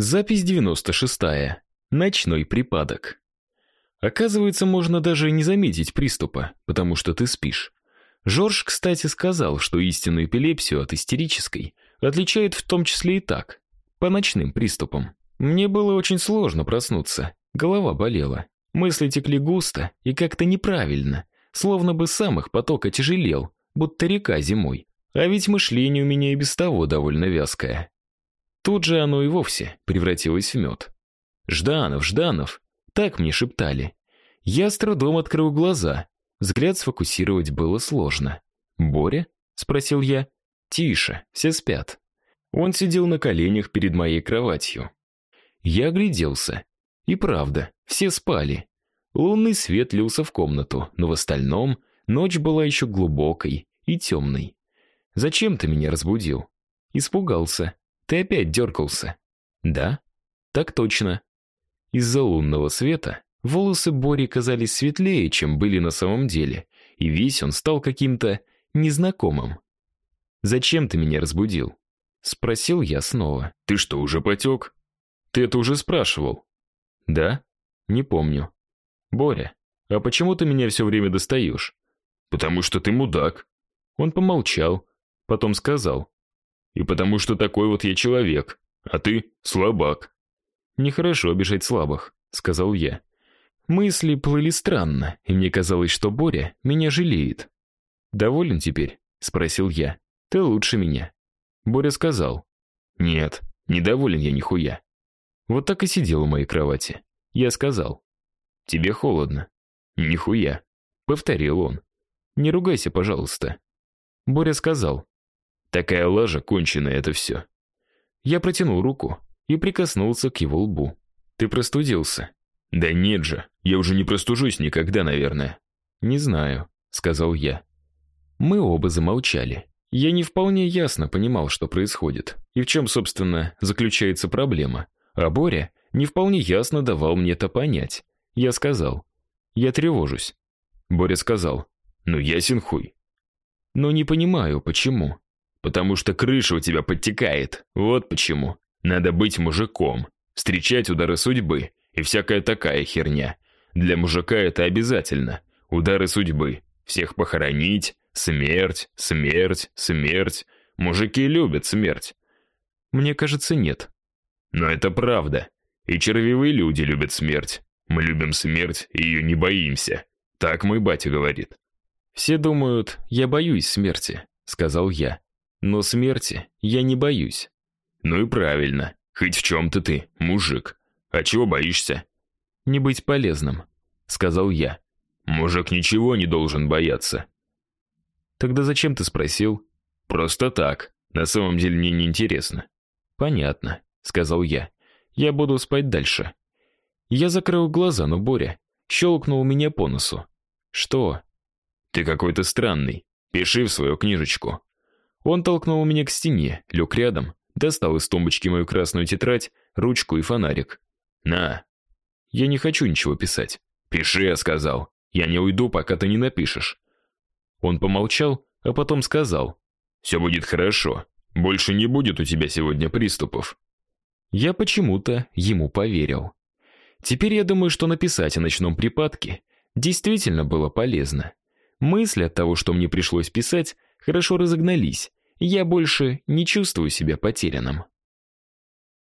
Запись 96. Ночной припадок. Оказывается, можно даже не заметить приступа, потому что ты спишь. Жорж, кстати, сказал, что истинную эпилепсию от истерической отличают в том числе и так, по ночным приступам. Мне было очень сложно проснуться. Голова болела. Мысли текли густо и как-то неправильно, словно бы сам их поток отяжелел, будто река зимой. А ведь мышление у меня и без того довольно вязкое. Тут же оно и вовсе превратилось в мед. «Жданов, Жданов!» Так мне шептали. Я с трудом открыл глаза. Взгляд сфокусировать было сложно. «Боря?» — спросил я. «Тише, все спят». Он сидел на коленях перед моей кроватью. Я огляделся. И правда, все спали. Лунный свет лился в комнату, но в остальном ночь была еще глубокой и темной. «Зачем ты меня разбудил?» Испугался. Ты опять дергался?» «Да?» «Так точно». Из-за лунного света волосы Бори казались светлее, чем были на самом деле, и весь он стал каким-то незнакомым. «Зачем ты меня разбудил?» Спросил я снова. «Ты что, уже потек?» «Ты это уже спрашивал?» «Да? Не помню». «Боря, а почему ты меня все время достаешь?» «Потому что ты мудак». Он помолчал, потом сказал. И потому что такой вот я человек, а ты слабак. Нехорошо обижать слабых, сказал я. Мысли плыли странно, и мне казалось, что Боря меня жалеет. Доволен теперь? спросил я. Ты лучше меня. Боря сказал: "Нет, недоволен я нихуя". Вот так и сидел у моей кровати. Я сказал: "Тебе холодно". "Нихуя", повторил он. "Не ругайся, пожалуйста". Боря сказал: Такая лажа конченая это все. Я протянул руку и прикоснулся к его лбу. Ты простудился? Да нет же, я уже не простужусь никогда, наверное. Не знаю, сказал я. Мы оба замолчали. Я не вполне ясно понимал, что происходит и в чем, собственно, заключается проблема. А Боря не вполне ясно давал мне это понять. Я сказал: "Я тревожусь". Боря сказал: "Ну ясен хуй". Но не понимаю, почему. Потому что крыша у тебя подтекает. Вот почему. Надо быть мужиком, встречать удары судьбы и всякая такая херня. Для мужика это обязательно. Удары судьбы. Всех похоронить, смерть, смерть, смерть. Мужики любят смерть. Мне кажется, нет. Но это правда. И червивые люди любят смерть. Мы любим смерть и ее не боимся. Так мой батя говорит. Все думают, я боюсь смерти, сказал я. Но смерти я не боюсь. Ну и правильно. Хоть в чем то ты, мужик. А чего боишься? Не быть полезным, сказал я. Мужик ничего не должен бояться. Тогда зачем ты спросил? Просто так. На самом деле мне не интересно. Понятно, сказал я. Я буду спать дальше. Я закрыл глаза, но Боря щелкнул меня по носу. Что? Ты какой-то странный. Пиши в свою книжечку. Он толкнул меня к стене, лег рядом, достал из тумбочки мою красную тетрадь, ручку и фонарик. На. Я не хочу ничего писать. Пиши, я сказал. Я не уйду, пока ты не напишешь. Он помолчал, а потом сказал: «Все будет хорошо. Больше не будет у тебя сегодня приступов". Я почему-то ему поверил. Теперь я думаю, что написать о ночном припадке действительно было полезно. Мысли от того, что мне пришлось писать, хорошо разогнались. Я больше не чувствую себя потерянным.